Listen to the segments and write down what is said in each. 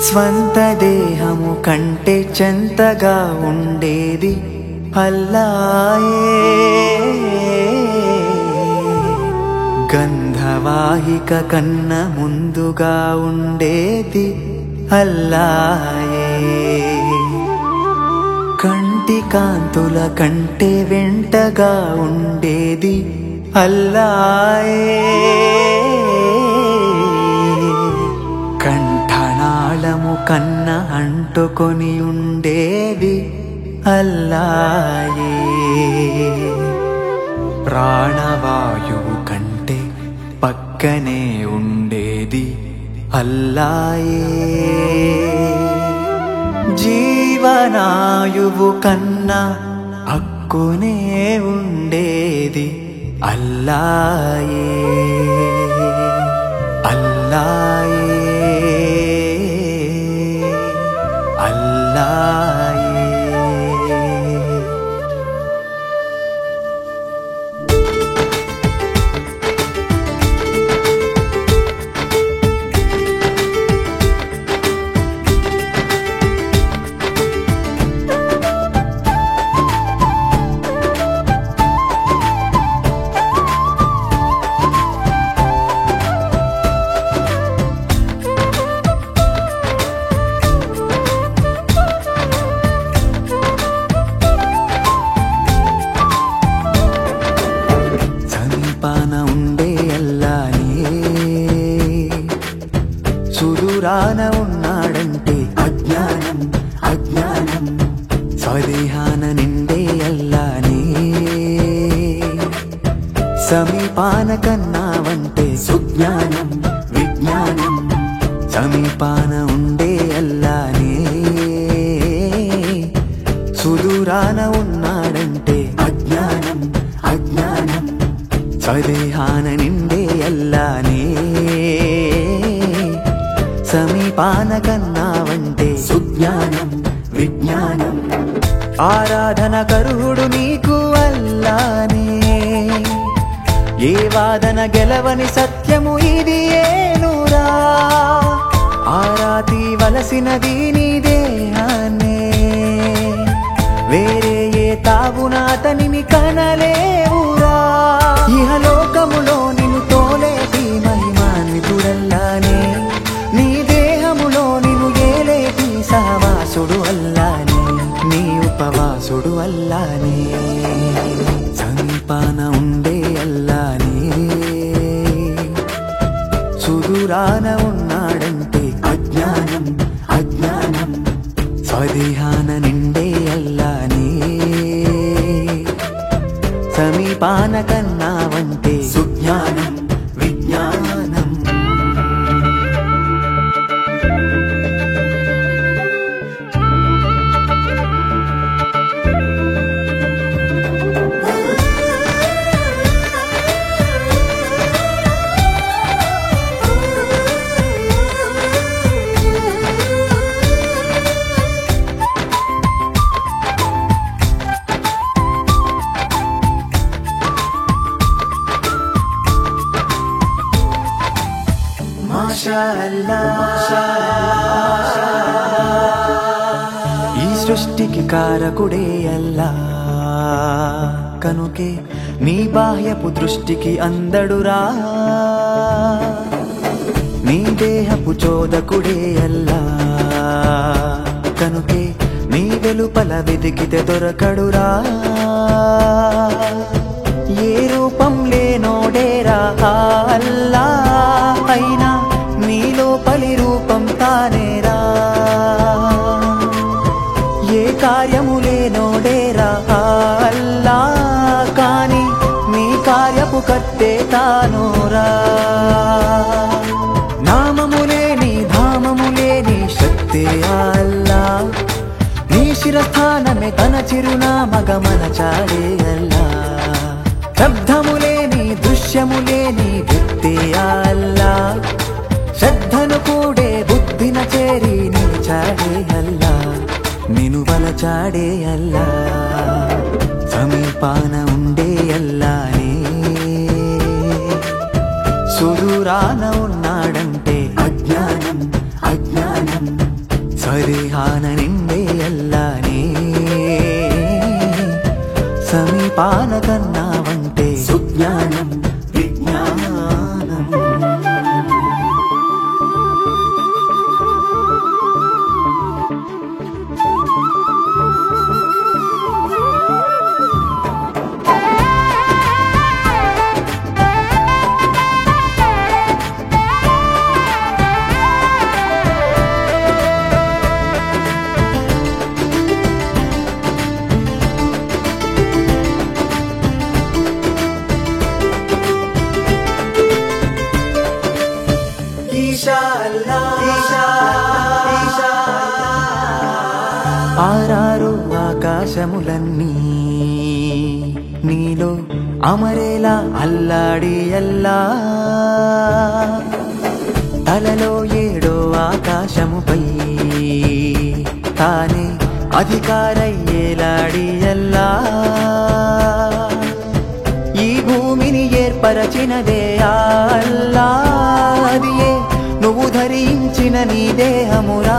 స్వంత దేహము కంటే చెంతగా ఉండేది అల్లాయే గంధవాహిక కన్న ముందుగా ఉండేది అల్లాయే కంటి కాంతుల కంటే వెంటగా ఉండేది అల్లాయే. కంఠనాళము కన్న అంటుకొని ఉండేది అల్లాయే. ప్రాణవాయువు కంటే పక్కనే ఉండేది అల్లాయే. జీవనాయువు కన్నా అక్కునే ఉండేది అల్లాయే. అల్లాయే. స్వదేహాన నిండే అల్లానే. సమీపాన కన్నావంటే సుజ్ఞానం విజ్ఞానం. ఆరాధన కరువుడు నీకు అల్లానే. ఏ వాదన గెలవని సత్యము ఇది ఏనురా. ఆరాతి వలసినది నీ దేహాన్నే. వేరే ఏ తావున అతనిని తోడు అల్లానే. సమీపాన ఉండే అల్లానే. సుదూరాన ఉన్నాడంటే అజ్ఞానం అజ్ఞానం. స్వదేహాన నిండే అల్లానే. సమీపాన కన్నావంటే ఈ సృష్టికి కారకుడే అల్లా. కనుకే నీ బాహ్యపు దృష్టికి అందడురా. నీ దేహపు చోదకుడే అల్లా. కనుకే నీ వెలుపల వెతికితే దొరకడురా. ఏ రూపం లేనోడేరా అల్లా. కత్తే నామములేని ధామములేని శక్తి అల్లా. నీ శిరస్థానమే తన చిరునామగ మన చాడే అల్లా. శబ్దములేని దృశ్యములేని దృశ్యములే అల్లా. శ్రద్ధను కూడే బుద్ధిన చేరి నీ చాడే అల్లా. నిన్ను వలచాడే అల్లా. సమీపాన ఉండే అల్లా. సుదూరాన ఉన్నాడంటే అజ్ఞానం అజ్ఞానం. సరిహాన నిండే అల్లానే. సమీపాన కన్నావంటే సుజ్ఞానం ఆకాశములన్నీ నీలో అమరేలా అల్లాడి అల్లా. తలలో ఏడో ఆకాశముపై తానే అధికారయ్యేలాడి అల్లా. ఈ భూమిని ఏర్పరచినదే ఆ అల్లా. అదియే నువ్వు ధరించిన నీ దేహమురా.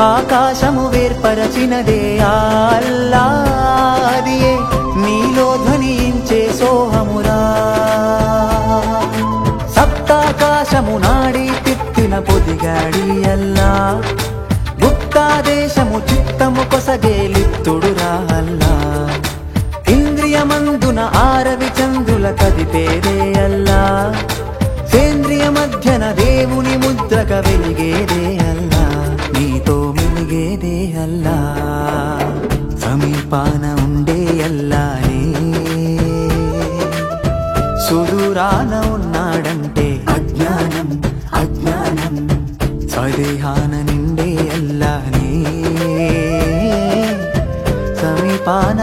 ఆకాశము వేర్పరచినదే అల్లాదియే నీలో ధ్వనించే సోహమురా. సప్తాకాశము నాడి తిత్తిన పొదిగాడి అల్లా. గుప్తాదేశము చిత్తము కొసగేలిత్తుడురా అల్లా. ఇంద్రియమందున ఆరవి చంద్రుల కదిపేదే అల్లా. సమీపాన ఉండే అల్లానే సుదూరాన ఉన్నాడంటే అజ్ఞానం అజ్ఞానం. స్వదేహాన నిండే అల్లానే సమీపాన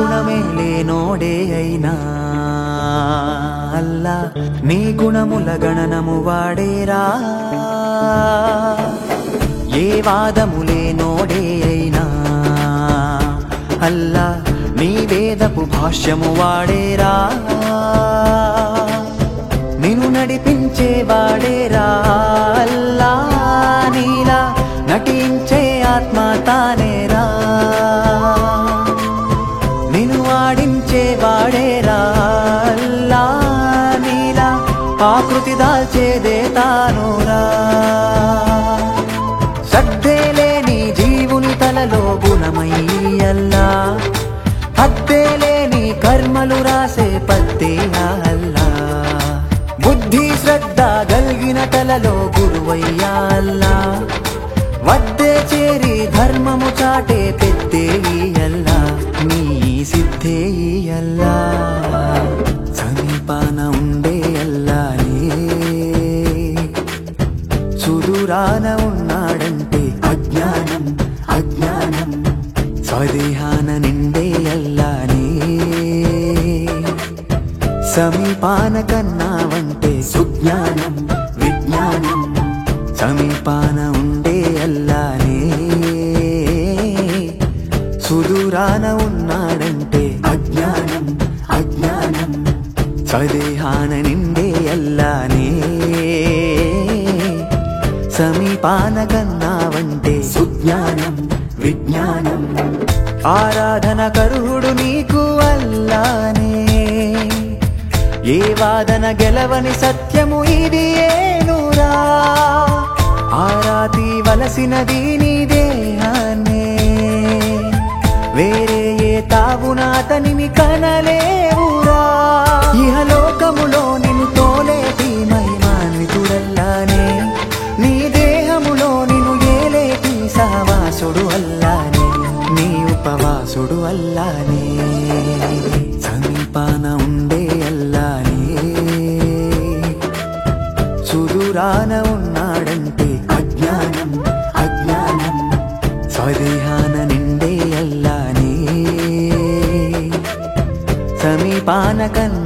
గుణమే లేనోడే అయినా. అల్లా నీ గుణముల గణనము వాడేరా. ఏ వాదము లేనోడే అయినా. అల్లా నీ వేదపు భాష్యము వాడేరా. నిన్ను నడిపించే ఆకృతి దాల్చేదే తానురా. శ్రద్ధే లేని జీవుని తలలో గుణమయ్యల్లా. హద్దే లేని కర్మలు రాసే పత్తే అల్లా బుద్ధి శ్రద్ధ గల్గిన తలలో గురువయ్యాల్లా. వద్దే చేరి ధర్మము చాటే పెద్దే సమీపాన సుజ్ఞానం విజ్ఞానం సమీపాన ఉండే అల్లానే. సుదూరాన ఉన్నాడంటే అజ్ఞానం అజ్ఞానం స్వదేహాన నిండే అల్లానే. సమీపాన కన్నావంటే సుజ్ఞానం విజ్ఞానం. ఆరాధన కరుడు నీకు వాదన గెలవని సత్యము ఇది ఏనురా. ఆరాతి వలసినది నీ దేహాన్నే. వేరే ఏ తావున అతనిని సుదూరాన ఉన్నాడంటే అజ్ఞానం అజ్ఞానం. స్వదేహాన నిండే అల్లానే. సమీపాన కన్నా